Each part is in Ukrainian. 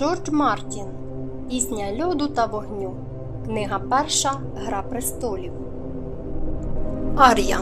Джордж Мартін Пісня льоду та вогню. Книга перша Гра престолів. Арія.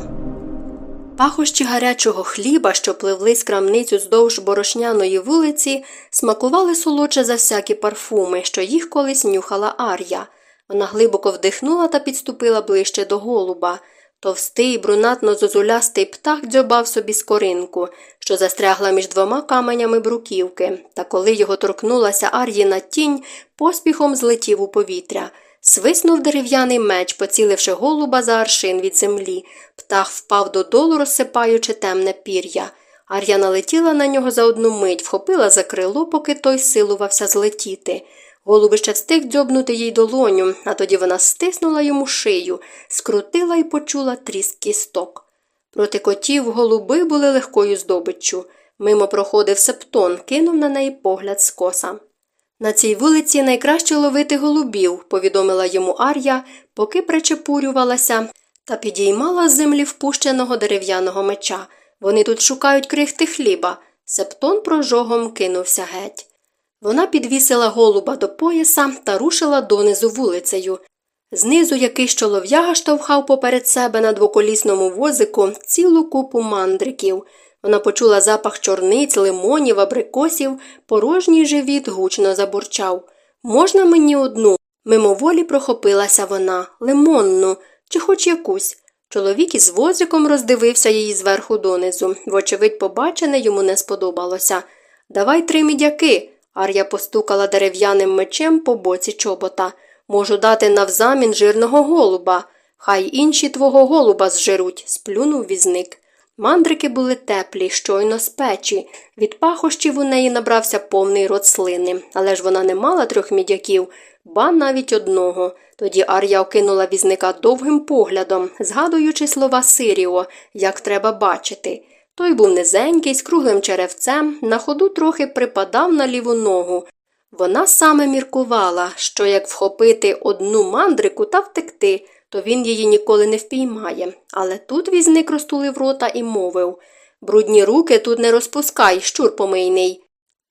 Пахощі гарячого хліба, що пливли з крамницю здовж борошняної вулиці, смакували солодше за всякі парфуми, що їх колись нюхала Ар'я. Вона глибоко вдихнула та підступила ближче до голуба. Товстий, брунатно зозулястий птах дзьобав собі скоринку, що застрягла між двома каменями бруківки, та коли його торкнулася Ар'їна тінь, поспіхом злетів у повітря. Свиснув дерев'яний меч, поціливши голуба за аршин від землі. Птах впав додолу, розсипаючи темне пір'я. Ар'я налетіла на нього за одну мить, вхопила за крило, поки той силувався злетіти. Голуби ще встиг дзьобнути їй долоню, а тоді вона стиснула йому шию, скрутила і почула тріск кісток. Проти котів голуби були легкою здобиччю. Мимо проходив септон, кинув на неї погляд скоса. На цій вулиці найкраще ловити голубів, повідомила йому Ар'я, поки причепурювалася та підіймала з землі впущеного дерев'яного меча. Вони тут шукають крихти хліба. Септон прожогом кинувся геть. Вона підвісила голуба до пояса та рушила донизу вулицею. Знизу якийсь чолов'яга штовхав поперед себе на двоколісному возику цілу купу мандриків. Вона почула запах чорниць, лимонів, абрикосів, порожній живіт гучно забурчав. Можна мені одну? Мимоволі прохопилася вона, лимонну, чи хоч якусь. Чоловік із возиком роздивився її зверху донизу. Вочевидь, побачене йому не сподобалося. Давай три мідяки. Ар'я постукала дерев'яним мечем по боці чобота. Можу дати навзамін жирного голуба. Хай інші твого голуба зжируть, сплюнув візник. Мандрики були теплі, щойно з печі. Від пахощів у неї набрався повний рот слини, але ж вона не мала трьох мідяків, ба навіть одного. Тоді Ар'я окинула візника довгим поглядом, згадуючи слова Сиріо, як треба бачити. Той був низенький, з круглим черевцем, на ходу трохи припадав на ліву ногу. Вона саме міркувала, що як вхопити одну мандрику та втекти, то він її ніколи не впіймає. Але тут візник розтулив рота і мовив Брудні руки тут не розпускай, щур помийний.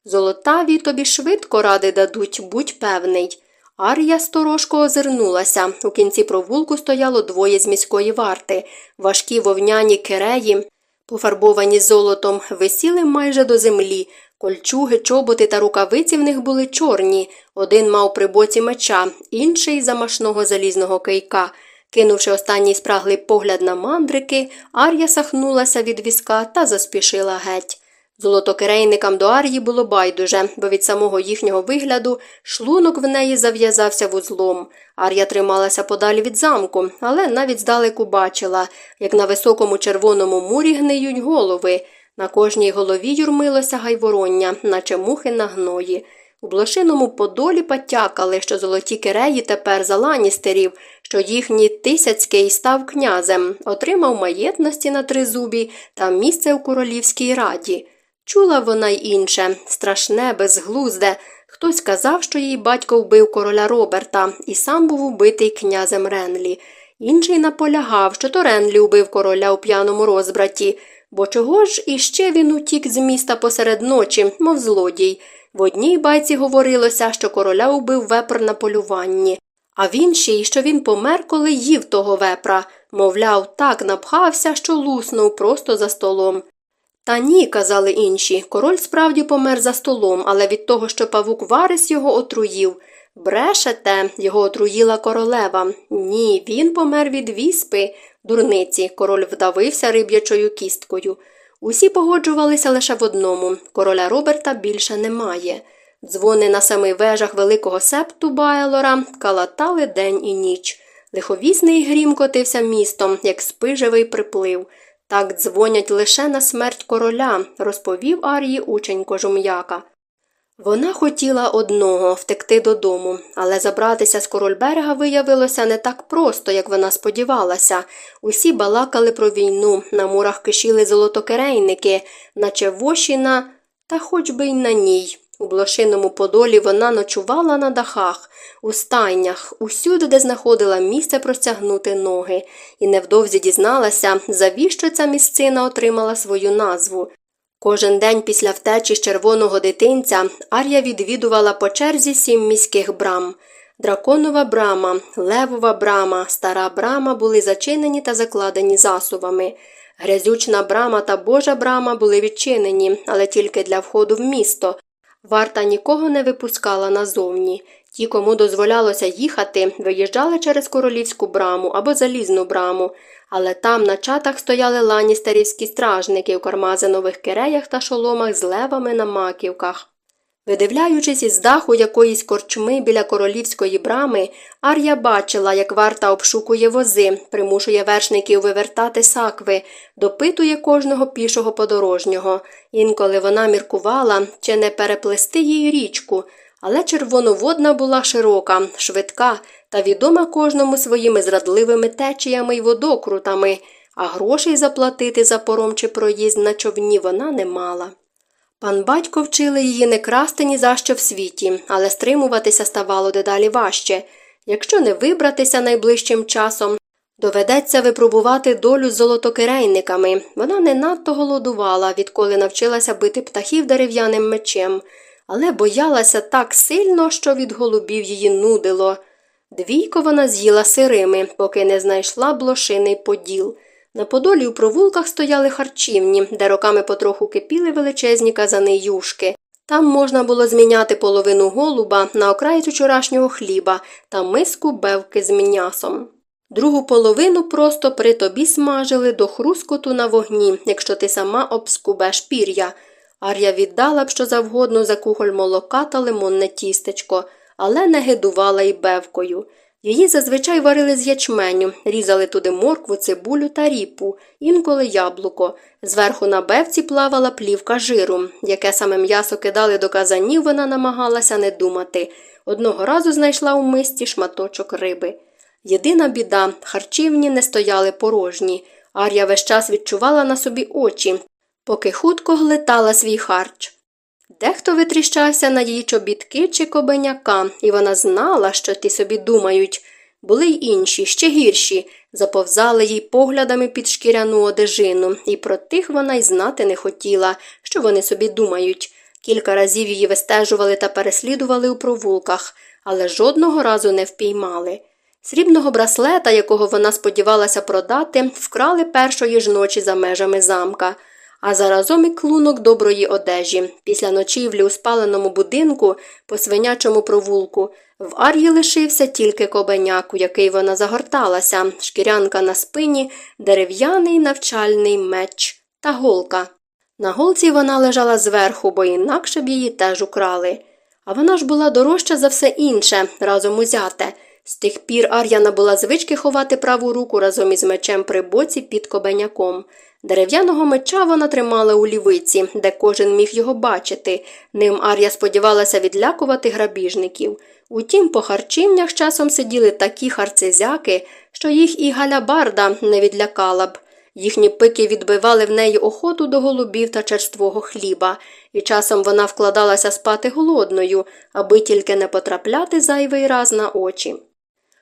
Золотаві тобі швидко ради дадуть, будь певний. Ар'я сторожко озирнулася. У кінці провулку стояло двоє з міської варти, важкі вовняні киреї, пофарбовані золотом, висіли майже до землі. Кольчуги, чоботи та рукавиці в них були чорні. Один мав при боці меча, інший замашного залізного кийка. Кинувши останній спраглий погляд на мандрики, Ар'я сахнулася від візка та заспішила геть. Золотокирейникам до Ар'ї було байдуже, бо від самого їхнього вигляду шлунок в неї зав'язався вузлом. Ар'я трималася подалі від замку, але навіть здалеку бачила, як на високому червоному мурі гниють голови. На кожній голові юрмилося гайвороння, наче мухи на гної. У блошиному подолі потякали, що золоті киреї тепер за ланістерів, що їхній тисяцький став князем, отримав маєтності на тризубі та місце у королівській раді. Чула вона й інше, страшне, безглузде. Хтось казав, що її батько вбив короля Роберта і сам був убитий князем Ренлі. Інший наполягав, що то Ренлі убив короля у п'яному розбраті, бо чого ж іще він утік з міста посеред ночі, мов злодій. В одній байці говорилося, що короля убив вепр на полюванні, а в іншій, що він помер, коли їв того вепра, мовляв, так напхався, що луснув просто за столом. Та ні, казали інші, король справді помер за столом, але від того, що павук Варис його отруїв. Брешете, його отруїла королева. Ні, він помер від віспи. Дурниці, король вдавився риб'ячою кісткою. Усі погоджувалися лише в одному короля Роберта більше немає. Дзвони на семи вежах великого септу Байлора калатали день і ніч. Лиховісний грім котився містом, як спижевий приплив. Так дзвонять лише на смерть короля, розповів Арії учень кожум'яка. Вона хотіла одного втекти додому, але забратися з корольберга виявилося не так просто, як вона сподівалася. Усі балакали про війну, на мурах кишіли золотокерейники, наче вошіна, та хоч би й на ній. У блошиному подолі вона ночувала на дахах, у стайнях, усюди, де знаходила місце простягнути ноги, і невдовзі дізналася, завіщо ця місцина отримала свою назву. Кожен день після втечі з червоного дитинця Ар'я відвідувала по черзі сім міських брам. Драконова брама, левова брама, стара брама були зачинені та закладені засувами. Грязючна брама та божа брама були відчинені, але тільки для входу в місто. Варта нікого не випускала назовні. Ті, кому дозволялося їхати, виїжджали через королівську браму або залізну браму, але там на чатах стояли ланістерівські стражники в кармазинових киреях та шоломах з левами на маківках. Видивляючись із даху якоїсь корчми біля королівської брами, Ар'я бачила, як варта обшукує вози, примушує вершників вивертати сакви, допитує кожного пішого подорожнього. Інколи вона міркувала, чи не переплести їй річку, але червоноводна була широка, швидка та відома кожному своїми зрадливими течіями й водокрутами, а грошей заплатити за пором чи проїзд на човні вона не мала. Пан батько вчили її не красти ні за що в світі, але стримуватися ставало дедалі важче. Якщо не вибратися найближчим часом, доведеться випробувати долю з золотокирейниками. Вона не надто голодувала, відколи навчилася бити птахів дерев'яним мечем, але боялася так сильно, що від голубів її нудило. Двійко вона з'їла сирими, поки не знайшла блошиний поділ. На подолі у провулках стояли харчівні, де роками потроху кипіли величезні казани юшки. Там можна було зміняти половину голуба на окраїць вчорашнього хліба та миску бевки з м'ясом. Другу половину просто при тобі смажили до хрускоту на вогні, якщо ти сама обскубеш пір'я. Ар'я віддала б що завгодно за кухоль молока та лимонне тістечко, але не гидувала й бевкою. Її зазвичай варили з ячменю, різали туди моркву, цибулю та ріпу, інколи яблуко. Зверху на бевці плавала плівка жиру, яке саме м'ясо кидали до казанів, вона намагалася не думати. Одного разу знайшла у мисті шматочок риби. Єдина біда харчівні не стояли порожні. Ар'я весь час відчувала на собі очі, поки хутко глитала свій харч. Дехто витріщався на її чобітки чи кобеняка, і вона знала, що ті собі думають. Були й інші, ще гірші, заповзали їй поглядами під шкіряну одежину, і про тих вона й знати не хотіла, що вони собі думають. Кілька разів її вистежували та переслідували у провулках, але жодного разу не впіймали. Срібного браслета, якого вона сподівалася продати, вкрали першої ж ночі за межами замка а заразом і клунок доброї одежі. Після ночівлі у спаленому будинку по свинячому провулку в Ар'ї лишився тільки кобеняк, у який вона загорталася, шкірянка на спині, дерев'яний навчальний меч та голка. На голці вона лежала зверху, бо інакше б її теж украли. А вона ж була дорожча за все інше, разом узяте. З тих пір Ар'я набула звички ховати праву руку разом із мечем при боці під кобеняком. Дерев'яного меча вона тримала у лівиці, де кожен міг його бачити. Ним Ар'я сподівалася відлякувати грабіжників. Утім, по харчівнях часом сиділи такі харцезяки, що їх і галябарда не відлякала б. Їхні пики відбивали в неї охоту до голубів та черствого хліба, і часом вона вкладалася спати голодною, аби тільки не потрапляти зайвий раз на очі.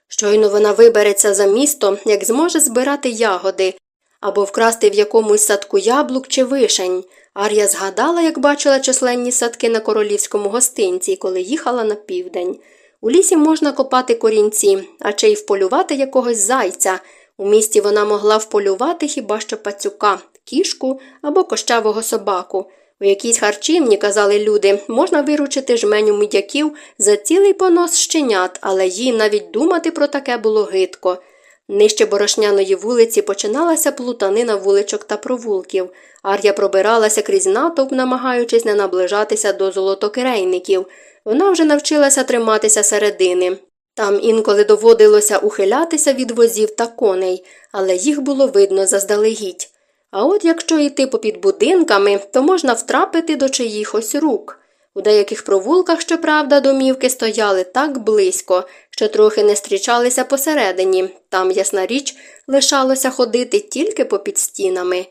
Щойно вона вибереться за місто, як зможе збирати ягоди, або вкрасти в якомусь садку яблук чи вишень. Ар'я згадала, як бачила численні садки на королівському гостинці, коли їхала на південь. У лісі можна копати корінці, а чи й вполювати якогось зайця. У місті вона могла вполювати хіба що пацюка, кішку або кощавого собаку. У якійсь харчівні, казали люди, можна виручити жменю мідяків за цілий понос щенят, але їй навіть думати про таке було гидко. Нижче борошняної вулиці починалася плутанина вуличок та провулків. Ар'я пробиралася крізь натовп, намагаючись не наближатися до золотокирейників. Вона вже навчилася триматися середини. Там інколи доводилося ухилятися від возів та коней, але їх було видно заздалегідь. А от якщо йти попід будинками, то можна втрапити до чиїхось рук. У деяких провулках, щоправда, домівки стояли так близько, що трохи не зустрічалися посередині, там, ясна річ, лишалося ходити тільки попід стінами.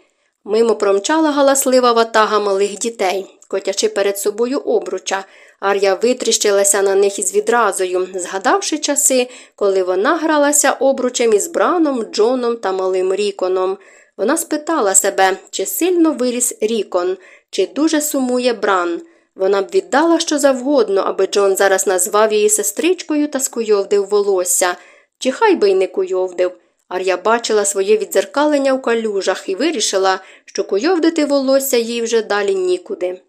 Мимо промчала галаслива ватага малих дітей, котячи перед собою обруча. Ар'я витріщилася на них із відразою, згадавши часи, коли вона гралася обручем із Браном, Джоном та малим Ріконом. Вона спитала себе, чи сильно виріс Рікон, чи дуже сумує Бран. Вона б віддала що завгодно, аби Джон зараз назвав її сестричкою та скуйовдив волосся, чи хай би й не куйовдив. Ар'я бачила своє відзеркалення в калюжах і вирішила, що куйовдити волосся їй вже далі нікуди.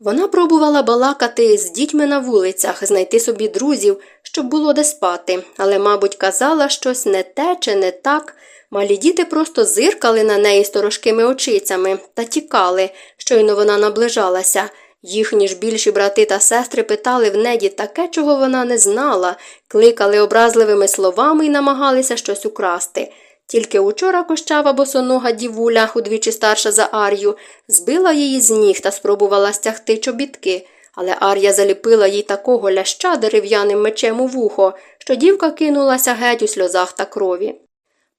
Вона пробувала балакати з дітьми на вулицях, знайти собі друзів, щоб було де спати, але, мабуть, казала щось не те чи не так. Малі діти просто зиркали на неї сторожкими очицями та тікали, щойно вона наближалася. Їхні ж більші брати та сестри питали в неді таке, чого вона не знала, кликали образливими словами і намагалися щось украсти. Тільки учора кощава босонога дівуля, удвічі старша за Ар'ю, збила її з ніг та спробувала стягти чобітки, але Ар'я заліпила їй такого ляща дерев'яним мечем у вухо, що дівка кинулася геть у сльозах та крові.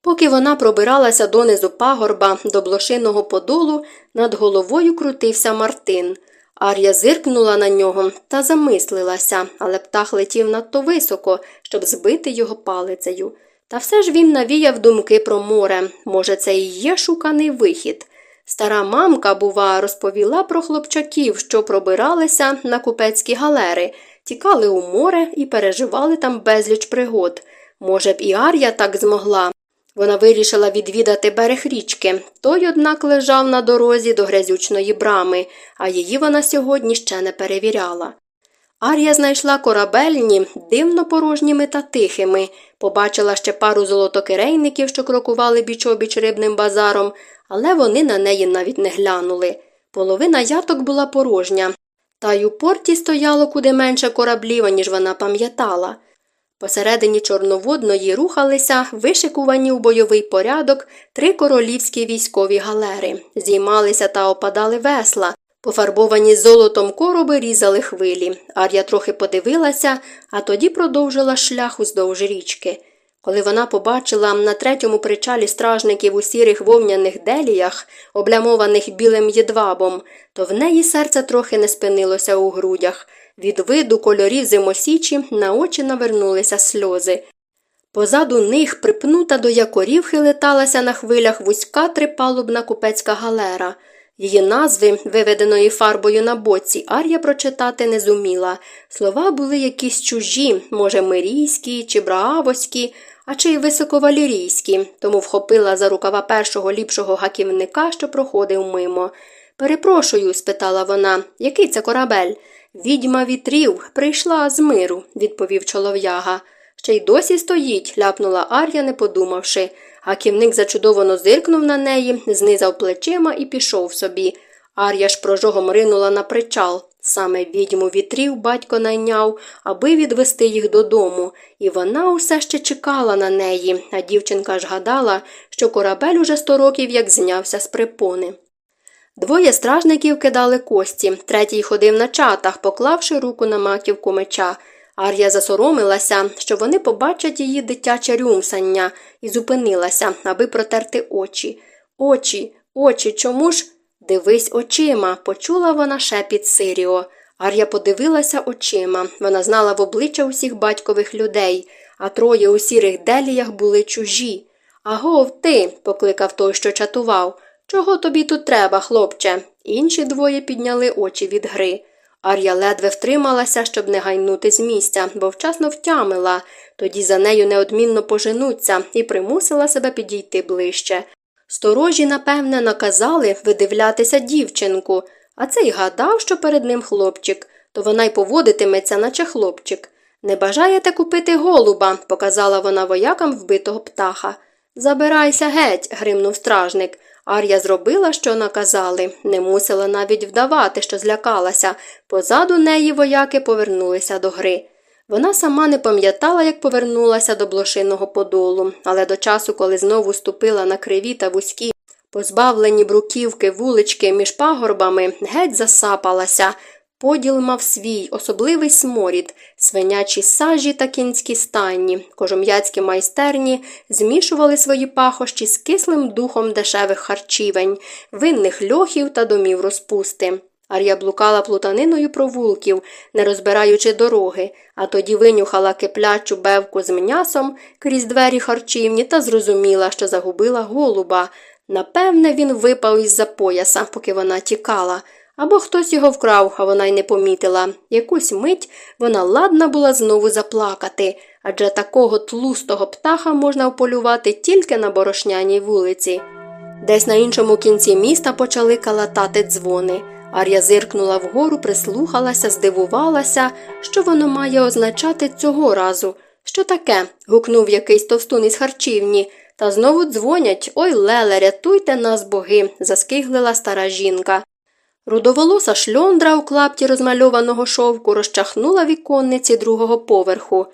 Поки вона пробиралася донизу пагорба до блошиного подолу, над головою крутився Мартин. Ар'я зиркнула на нього та замислилася, але птах летів надто високо, щоб збити його палицею. Та все ж він навіяв думки про море. Може, це і є шуканий вихід. Стара мамка, бува, розповіла про хлопчаків, що пробиралися на купецькі галери, тікали у море і переживали там безліч пригод. Може б, і Ар'я так змогла. Вона вирішила відвідати берег річки. Той, однак, лежав на дорозі до грязючної брами, а її вона сьогодні ще не перевіряла. Ар'я знайшла корабельні, дивно порожніми та тихими, побачила ще пару золотокирейників, що крокували бічобіч рибним базаром, але вони на неї навіть не глянули. Половина яток була порожня, та й у порті стояло куди менше кораблів, ніж вона пам'ятала. Посередині Чорноводної рухалися, вишикувані у бойовий порядок, три королівські військові галери, зіймалися та опадали весла, пофарбовані золотом короби різали хвилі. Ар'я трохи подивилася, а тоді продовжила шлях уздовж річки. Коли вона побачила на третьому причалі стражників у сірих вовняних деліях, облямованих білим єдвабом, то в неї серце трохи не спинилося у грудях. Від виду кольорів зимосічі на очі навернулися сльози. Позаду них, припнута до якорів, хилеталася на хвилях вузька трипалубна купецька галера. Її назви, виведеної фарбою на боці, Ар'я прочитати не зуміла. Слова були якісь чужі, може, мирійські чи браавоські, а чи й високовалірійські, тому вхопила за рукава першого ліпшого гаківника, що проходив мимо. Перепрошую, спитала вона, який це корабель? Відьма вітрів прийшла з миру, відповів чолов'яга. Ще й досі стоїть, ляпнула Ар'я, не подумавши. Гаківник зачудовано зиркнув на неї, знизав плечима і пішов собі. Ар'я ж прожогом ринула на причал. Саме відьму вітрів батько найняв, аби відвести їх додому, і вона усе ще чекала на неї, а дівчинка ж гадала, що корабель уже сто років як знявся з припони. Двоє стражників кидали кості, третій ходив на чатах, поклавши руку на маківку меча. Ар'я засоромилася, що вони побачать її дитяче рюмсання, і зупинилася, аби протерти очі. Очі, очі, чому ж? Дивись очима, почула вона шепіт Сиріо. Ар'я подивилася очима. Вона знала в обличчя усіх батькових людей, а троє у сірих деліях були чужі. Агов, ти, покликав той, що чатував. Чого тобі тут треба, хлопче? Інші двоє підняли очі від гри. Ар'я ледве втрималася, щоб не гайнути з місця, бо вчасно втямила, тоді за нею неодмінно поженуться і примусила себе підійти ближче. Сторожі, напевне, наказали видивлятися дівчинку, а цей гадав, що перед ним хлопчик, то вона й поводитиметься, наче хлопчик. Не бажаєте купити голуба, показала вона воякам вбитого птаха. Забирайся геть, гримнув стражник. Ар'я зробила, що наказали, не мусила навіть вдавати, що злякалася. Позаду неї вояки повернулися до гри. Вона сама не пам'ятала, як повернулася до блошиного подолу, але до часу, коли знову ступила на криві та вузькі, позбавлені бруківки вулички між пагорбами, геть засапалася. Поділ мав свій особливий сморід, свинячі сажі та кінські стайні, кожум'яцькі майстерні змішували свої пахощі з кислим духом дешевих харчівень, винних льохів та домів розпусти. Ар'я блукала плутаниною провулків, не розбираючи дороги, а тоді винюхала киплячу бевку з м'ясом крізь двері харчівні та зрозуміла, що загубила голуба. Напевне, він випав із за пояса, поки вона тікала. Або хтось його вкрав, а вона й не помітила. Якусь мить вона ладна була знову заплакати, адже такого тлустого птаха можна вполювати тільки на борошняній вулиці. Десь на іншому кінці міста почали калатати дзвони. Ар'я зиркнула вгору, прислухалася, здивувалася, що воно має означати цього разу. Що таке? гукнув якийсь товстун із харчівні. Та знову дзвонять Ой, Леле, рятуйте нас, боги, заскиглила стара жінка. Рудоволоса шльондра у клапті розмальованого шовку розчахнула віконниці другого поверху.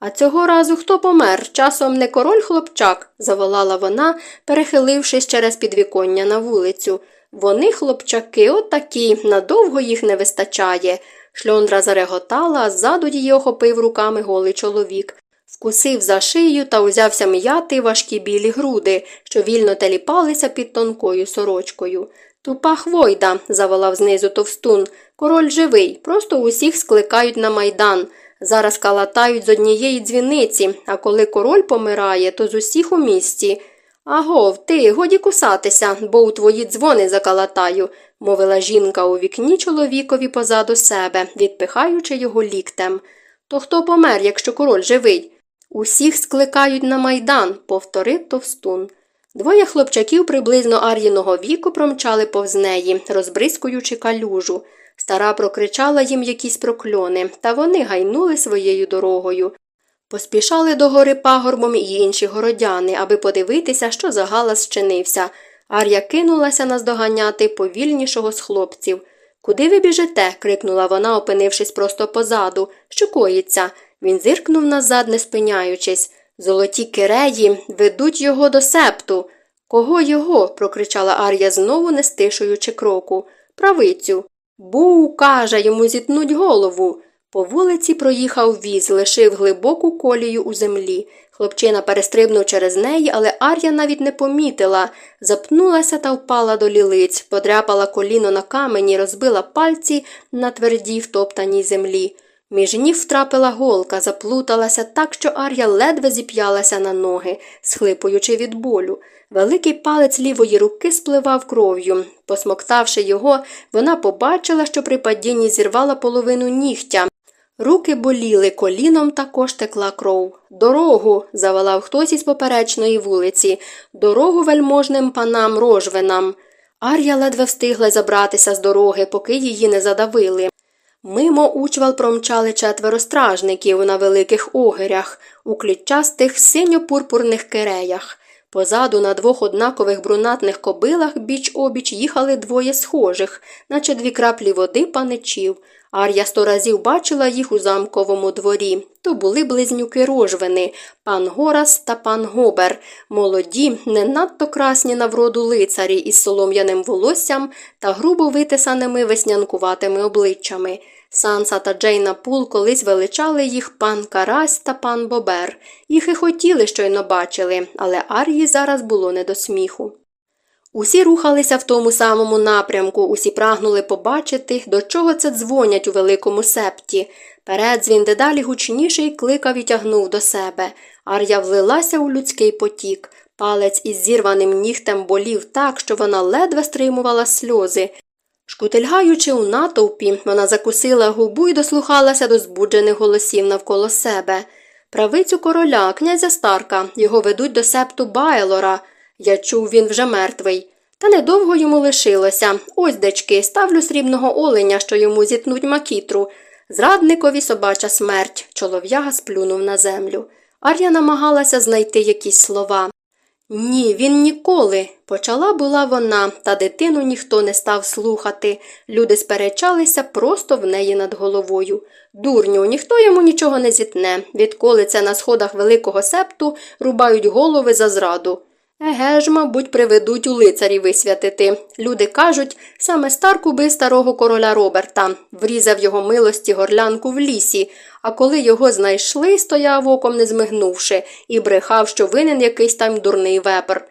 А цього разу хто помер? Часом не король хлопчак, заволала вона, перехилившись через підвіконня на вулицю. Вони, хлопчаки, отакі, надовго їх не вистачає. Шльондра зареготала, а ззаду її охопив руками голий чоловік. Вкусив за шию та узявся м'яти важкі білі груди, що вільно теліпалися під тонкою сорочкою. Тупа хвойда, заволав знизу товстун. Король живий, просто усіх скликають на майдан. Зараз калатають з однієї дзвіниці, а коли король помирає, то з усіх у місті. Агов, ти, годі кусатися, бо у твої дзвони закалатаю, мовила жінка у вікні чоловікові позаду себе, відпихаючи його ліктем. То хто помер, якщо король живий? Усіх скликають на майдан, повторив товстун. Двоє хлопчаків приблизно ар'їного віку промчали повз неї, розбризкуючи калюжу. Стара прокричала їм якісь прокльони, та вони гайнули своєю дорогою. Поспішали до гори пагорбом і інші городяни, аби подивитися, що за галас щинився. Ар'я кинулася наздоганяти повільнішого з хлопців. Куди ви біжите? крикнула вона, опинившись просто позаду. Що коїться? Він зиркнув назад, не спиняючись. Золоті киреї ведуть його до септу. Кого його? прокричала Ар'я, знову не стишуючи кроку. Правицю. Бу, каже, йому зітнуть голову. По вулиці проїхав віз, лишив глибоку колію у землі. Хлопчина перестрибнув через неї, але Ар'я навіть не помітила. Запнулася та впала до лілиць, подряпала коліно на камені, розбила пальці на твердій втоптаній землі. Між ніг втрапила голка, заплуталася так, що Ар'я ледве зіп'ялася на ноги, схлипуючи від болю. Великий палець лівої руки спливав кров'ю. Посмоктавши його, вона побачила, що при падінні зірвала половину нігтя. Руки боліли, коліном також текла кров. Дорогу. завалав хтось із поперечної вулиці, дорогу вельможним панам рожвинам. Ар'я ледве встигла забратися з дороги, поки її не задавили. Мимо учвал промчали четверо стражників на великих огирях, у клітчастих синьо-пурпурних киреях. Позаду на двох однакових брунатних кобилах біч обіч їхали двоє схожих, наче дві краплі води паничів. Ар'я сто разів бачила їх у замковому дворі. То були близнюки рожвини, пан Горас та пан Гобер, молоді, не надто красні на вроду лицарі із солом'яним волоссям та грубо витисаними веснянкуватими обличчями. Санса та Джейна Пул колись величали їх пан Карась та пан Бобер. Їх і хотіли, щойно бачили, але Ар'ї зараз було не до сміху. Усі рухалися в тому самому напрямку, усі прагнули побачити, до чого це дзвонять у великому септі. Передзвін дедалі гучніший кликав і тягнув до себе. Ар'я влилася у людський потік. Палець із зірваним нігтем болів так, що вона ледве стримувала сльози. Шкутильгаючи у натовпі, вона закусила губу і дослухалася до збуджених голосів навколо себе. Правицю короля, князя Старка, його ведуть до септу Байлора. Я чув, він вже мертвий. Та недовго йому лишилося. Ось, дечки, ставлю срібного оленя, що йому зітнуть макітру. Зрадникові собача смерть. Чолов'яга сплюнув на землю. Ар'я намагалася знайти якісь слова. Ні, він ніколи. Почала була вона, та дитину ніхто не став слухати. Люди сперечалися просто в неї над головою. Дурню, ніхто йому нічого не зітне. Відколи це на сходах Великого септу рубають голови за зраду. Еге ж, мабуть, приведуть у лицарі висвятити. Люди кажуть, саме Старк убив старого короля Роберта, врізав його милості горлянку в лісі, а коли його знайшли, стояв оком не змигнувши, і брехав, що винен якийсь там дурний вепер.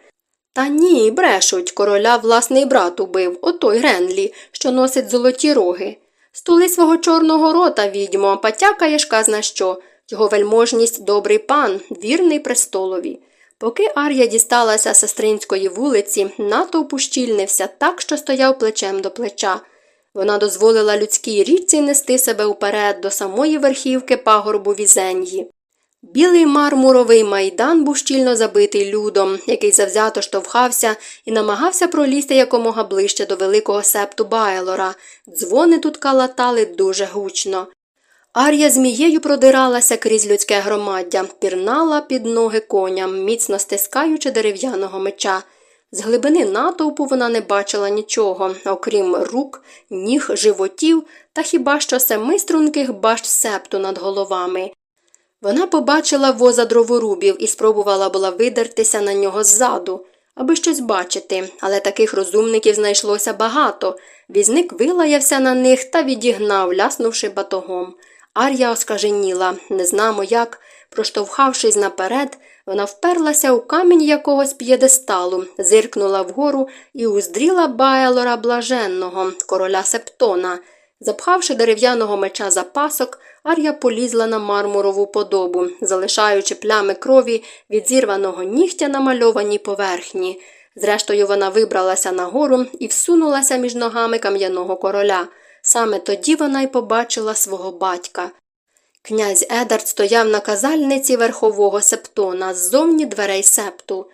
Та ні, брешуть, короля власний брат убив, отой Гренлі, що носить золоті роги. Стули свого чорного рота, відьмо, патякаєш казна що. Його вельможність добрий пан, вірний престолові. Поки Ар'я дісталася сестринської вулиці, натовп ущільнився так, що стояв плечем до плеча. Вона дозволила людській річці нести себе вперед до самої верхівки пагорбу візеньї. Білий мармуровий майдан був щільно забитий людом, який завзято штовхався і намагався пролізти якомога ближче до великого септу Байлора. Дзвони тут калатали дуже гучно. Ар'я змією продиралася крізь людське громаддя, пірнала під ноги коням, міцно стискаючи дерев'яного меча. З глибини натовпу вона не бачила нічого, окрім рук, ніг, животів та хіба що семи струнких башт септу над головами. Вона побачила воза дроворубів і спробувала була видертися на нього ззаду, аби щось бачити, але таких розумників знайшлося багато. Візник вилаявся на них та відігнав, ляснувши батогом. Ар'я оскаженіла, не знамо як, проштовхавшись наперед, вона вперлася у камінь якогось п'єдесталу, зиркнула вгору і уздріла Байлора блаженного, короля Септона. Запхавши дерев'яного меча за пасок, Ар'я полізла на мармурову подобу, залишаючи плями крові від зірваного нігтя на мальованій поверхні. Зрештою, вона вибралася нагору і всунулася між ногами кам'яного короля. Саме тоді вона й побачила свого батька. Князь Едард стояв на казальниці верхового септона ззовні дверей септу.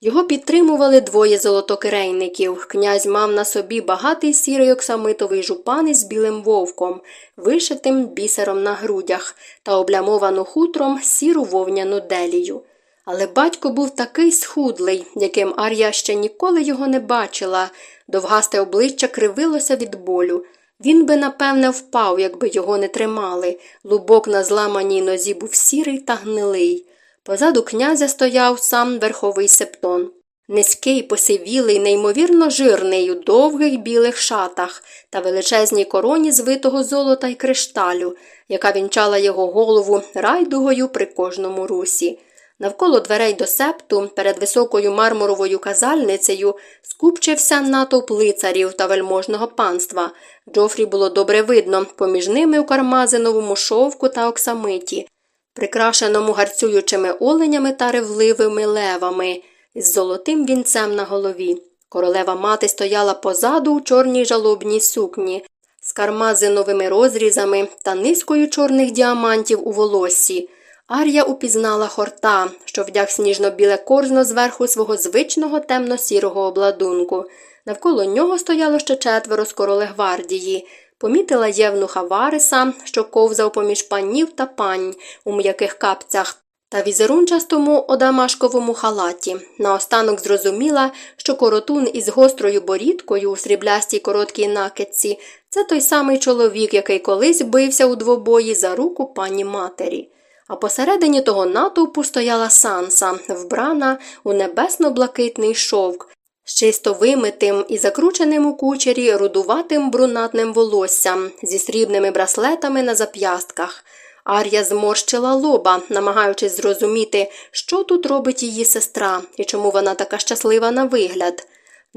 Його підтримували двоє золотокирейників. Князь мав на собі багатий сірий оксамитовий жупан із білим вовком, вишитим бісером на грудях та облямовану хутром сіру вовняну делію. Але батько був такий схудлий, яким Ар'я ще ніколи його не бачила, довгасте обличчя кривилося від болю. Він би, напевне, впав, якби його не тримали. Лубок на зламаній нозі був сірий та гнилий. Позаду князя стояв сам верховий септон. Низький, посивілий, неймовірно жирний, у довгих білих шатах та величезній короні звитого золота й кришталю, яка вінчала його голову райдугою при кожному русі. Навколо дверей до септу, перед високою мармуровою казальницею, скупчився натовп лицарів та вельможного панства. Джофрі було добре видно, поміж ними у кармазиновому шовку та оксамиті, прикрашеному гарцюючими оленями та ревливими левами, з золотим вінцем на голові. Королева мати стояла позаду у чорній жалобній сукні, з кармазиновими розрізами та низкою чорних діамантів у волоссі. Ар'я упізнала хорта, що вдяг сніжно-біле корзно зверху свого звичного темно-сірого обладунку. Навколо нього стояло ще четверо з королегвардії. Помітила євнуха Вариса, що ковзав поміж панів та пань у м'яких капцях та візерунчастому одамашковому халаті. Наостанок зрозуміла, що коротун із гострою борідкою у сріблястій короткій накидці це той самий чоловік, який колись бився у двобої за руку пані матері. А посередині того натовпу стояла санса, вбрана у небесно-блакитний шовк, з чисто вимитим і закрученим у кучері рудуватим брунатним волоссям зі срібними браслетами на зап'ястках. Ар'я зморщила лоба, намагаючись зрозуміти, що тут робить її сестра і чому вона така щаслива на вигляд.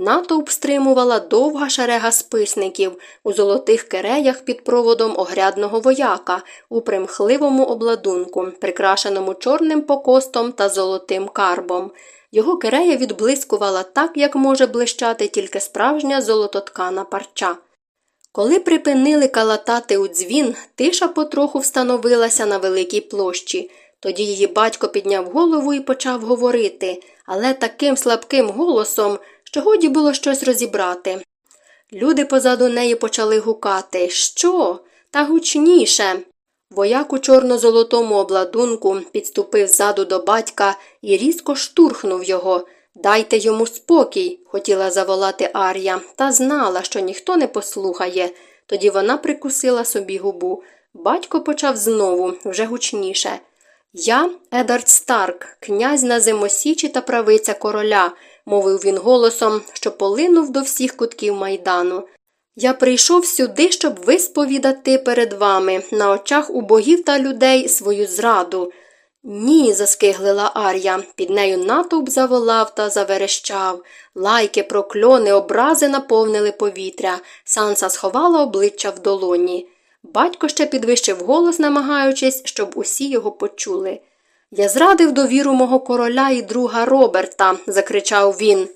Натовп стримувала довга шерега списників у золотих кереях під проводом огрядного вояка у примхливому обладунку, прикрашеному чорним покостом та золотим карбом. Його керея відблискувала так, як може блищати тільки справжня золототкана парча. Коли припинили калатати у дзвін, тиша потроху встановилася на великій площі. Тоді її батько підняв голову і почав говорити, але таким слабким голосом, що годі було щось розібрати. Люди позаду неї почали гукати Що? Та гучніше. Вояк у чорно-золотому обладунку підступив ззаду до батька і різко штурхнув його. Дайте йому спокій, хотіла заволати Ар'я, та знала, що ніхто не послухає. Тоді вона прикусила собі губу. Батько почав знову, вже гучніше. Я, Едард Старк, князь на зимосічі та правиця короля, мовив він голосом, що полинув до всіх кутків майдану. Я прийшов сюди, щоб висповідати перед вами на очах у богів та людей свою зраду. Ні, заскиглила Ар'я, під нею натовп заволав та заверещав. Лайки, прокльони, образи наповнили повітря. Санса сховала обличчя в долоні. Батько ще підвищив голос, намагаючись, щоб усі його почули. Я зрадив довіру мого короля і друга Роберта, закричав він.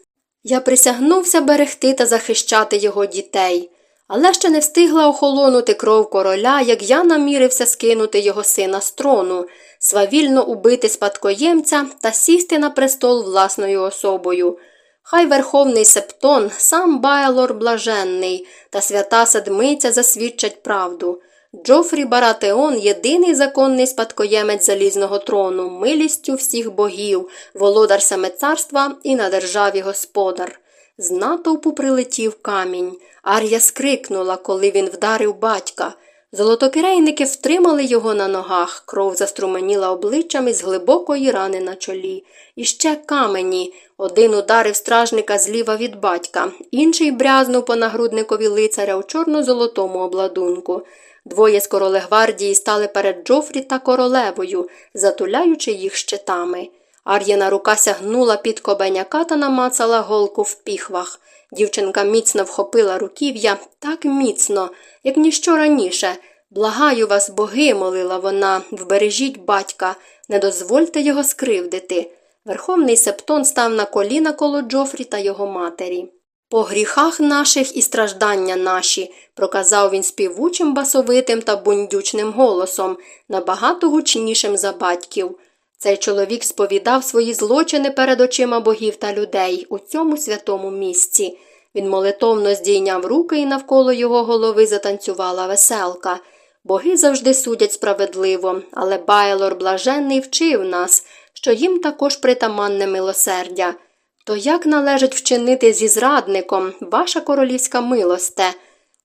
Я присягнувся берегти та захищати його дітей. Але ще не встигла охолонути кров короля, як я намірився скинути його сина з трону, свавільно убити спадкоємця та сісти на престол власною особою. Хай верховний септон, сам Байлор блаженний та свята седмиця засвідчать правду. Джофрі Баратеон єдиний законний спадкоємець залізного трону, милістю всіх богів, володар саме царства і на державі господар. З натовпу прилетів камінь. Ар'я скрикнула, коли він вдарив батька. Золотокирейники втримали його на ногах, кров заструменіла обличчям із глибокої рани на чолі. І ще камені. Один ударив стражника зліва від батька, інший брязнув по нагрудникові лицаря у чорно-золотому обладунку. Двоє з королегвардії стали перед Джофрі та королевою, затуляючи їх щитами. Ар'єна рука сягнула під кобеняка та намацала голку в піхвах. Дівчинка міцно вхопила руків'я так міцно, як ніщо раніше. Благаю вас, боги, молила вона, вбережіть батька, не дозвольте його скривдити. Верховний септон став на коліна коло Джофрі та його матері. По гріхах наших і страждання наші, проказав він співучим басовитим та бундючним голосом, набагато гучнішим за батьків. Цей чоловік сповідав свої злочини перед очима богів та людей у цьому святому місці. Він молитовно здійняв руки і навколо його голови затанцювала веселка. Боги завжди судять справедливо, але Байлор блаженний вчив нас, що їм також притаманне милосердя. То як належить вчинити зі зрадником, ваша королівська милосте?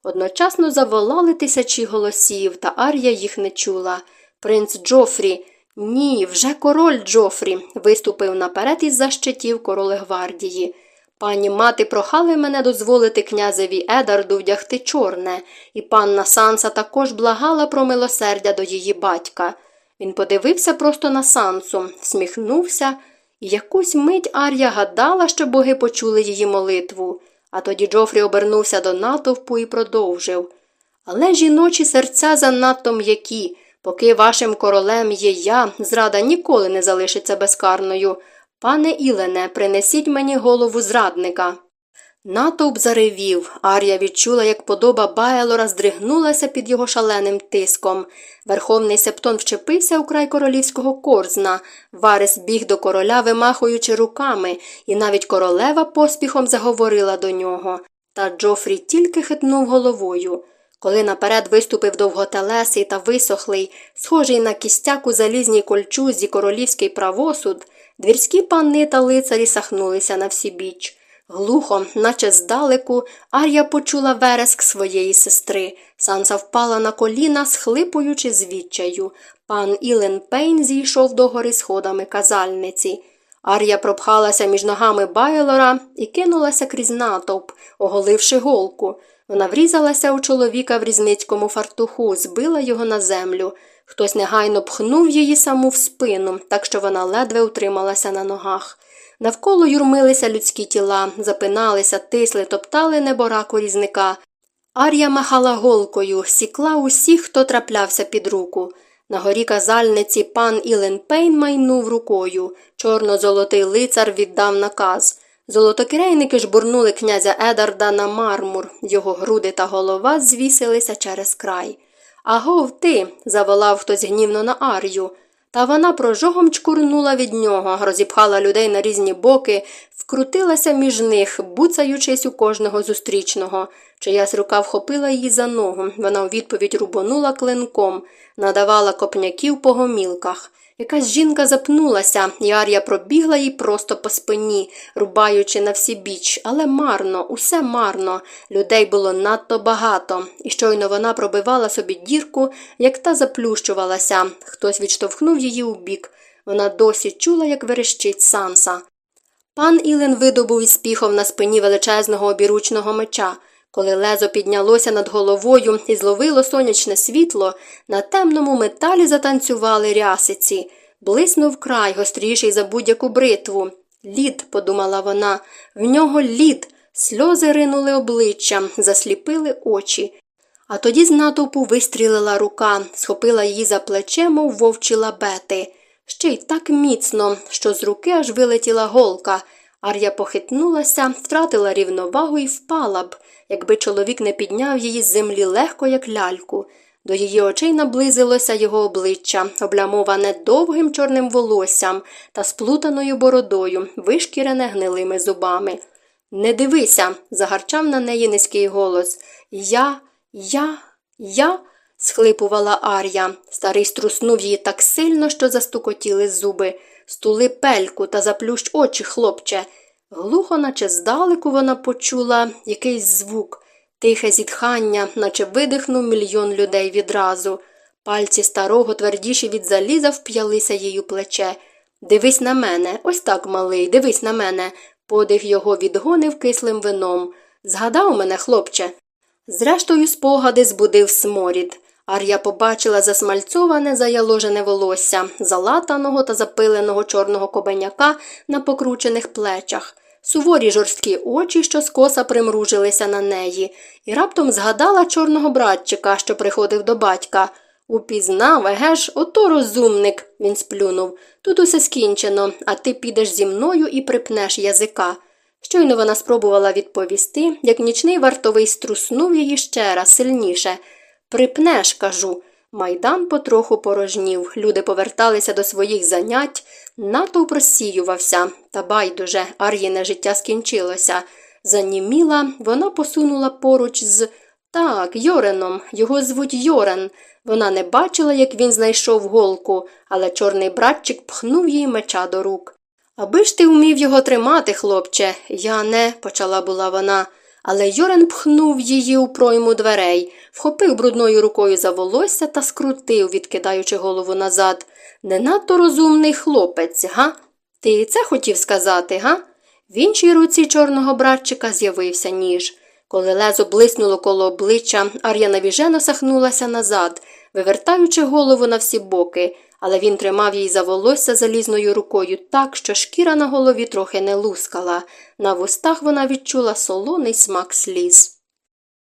Одночасно заволали тисячі голосів, та Ар'я їх не чула. Принц Джофрі, ні, вже король Джофрі, виступив наперед із защитів королегвардії. Пані мати прохали мене дозволити князеві Едарду вдягти чорне, і панна Санса також благала про милосердя до її батька. Він подивився просто на Сансу, сміхнувся, якусь мить Ар'я гадала, що боги почули її молитву, а тоді Джофрі обернувся до натовпу і продовжив. Але жіночі серця занадто м'які, поки вашим королем є я, зрада ніколи не залишиться безкарною. Пане Ілене, принесіть мені голову зрадника. Натовп заревів. Арія відчула, як подоба Байлора здригнулася під його шаленим тиском. Верховний септон вчепився у край королівського корзна. Варес біг до короля, вимахуючи руками, і навіть королева поспіхом заговорила до нього. Та Джофрі тільки хитнув головою. Коли наперед виступив довготелесий та висохлий, схожий на кістяк у залізній кольчузі королівський правосуд, двірські пани та лицарі сахнулися на всі біч. Глухо, наче здалеку, Ар'я почула вереск своєї сестри. Санса впала на коліна, схлипуючи з відчаю. Пан Ілен Пейн зійшов до гори сходами казальниці. Ар'я пропхалася між ногами Байлора і кинулася крізь натовп, оголивши голку. Вона врізалася у чоловіка в різницькому фартуху, збила його на землю. Хтось негайно пхнув її саму в спину, так що вона ледве утрималася на ногах. Навколо юрмилися людські тіла, запиналися, тисли, топтали небораку різника. Ар'я махала голкою, сікла усіх, хто траплявся під руку. На горі казальниці пан Ілен Пейн майнув рукою. Чорно-золотий лицар віддав наказ. Золотокирейники жбурнули князя Едарда на мармур, його груди та голова звісилися через край. Агов ти. заволав хтось гнівно на Ар'ю. Та вона прожогом чкурнула від нього, розіпхала людей на різні боки, вкрутилася між них, буцаючись у кожного зустрічного. Чиясь рука вхопила її за ногу. Вона у відповідь рубонула клинком, надавала копняків по гомілках. Якась жінка запнулася, і Ар'я пробігла їй просто по спині, рубаючи на всі біч, але марно, усе марно. Людей було надто багато, і щойно вона пробивала собі дірку, як та заплющувалася. Хтось відштовхнув її у бік. Вона досі чула, як верещить Санса. Пан Ілен видобув із піхов на спині величезного обіручного меча. Коли лезо піднялося над головою і зловило сонячне світло, на темному металі затанцювали рясиці. Блиснув край, гостріший за будь-яку бритву. Лід, подумала вона, в нього лід. Сльози ринули обличчя, засліпили очі. А тоді з натовпу вистрілила рука, схопила її за плече, мов вовчі лабети. Ще й так міцно, що з руки аж вилетіла голка. Ар'я похитнулася, втратила рівновагу і впала б, якби чоловік не підняв її з землі легко, як ляльку. До її очей наблизилося його обличчя, облямоване довгим чорним волоссям та сплутаною бородою, вишкірене гнилими зубами. Не дивися, загарчав на неї низький голос. Я, я, я. схлипувала Ар'я. Старий струснув її так сильно, що застукотіли зуби. Стули пельку та заплющ очі, хлопче. Глухо, наче здалеку, вона почула якийсь звук, тихе зітхання, наче видихнув мільйон людей відразу. Пальці старого, твердіші від заліза, вп'ялися їй у плече. Дивись на мене, ось так, малий, дивись на мене. Подих його відгонив кислим вином. Згадав мене, хлопче. Зрештою, спогади збудив сморід. Ар'я побачила засмальцьоване заяложене волосся, залатаного та запиленого чорного кобеняка на покручених плечах, суворі жорсткі очі, що скоса примружилися на неї, і раптом згадала чорного братчика, що приходив до батька. Упізнав, еге ж, ото розумник, він сплюнув. Тут усе скінчено, а ти підеш зі мною і припнеш язика. Щойно вона спробувала відповісти, як нічний вартовий струснув її ще раз сильніше. Припнеш, кажу. Майдан потроху порожнів, люди поверталися до своїх занять, натовп розсіювався, та байдуже, Ар'їне життя скінчилося. Заніміла, вона посунула поруч з. Так, Йореном, його звуть Йорен. Вона не бачила, як він знайшов голку, але чорний братчик пхнув їй меча до рук. Аби ж ти вмів його тримати, хлопче, я не, почала була вона. Але Йорен пхнув її у пройму дверей, вхопив брудною рукою за волосся та скрутив, відкидаючи голову назад. Не надто розумний хлопець, га? Ти це хотів сказати, га? В іншій руці чорного братчика з'явився ніж. Коли лезо блиснуло коло обличчя, Ар'я навіжено сахнулася назад, вивертаючи голову на всі боки, але він тримав їй за волосся залізною рукою так, що шкіра на голові трохи не лускала. На вустах вона відчула солоний смак сліз.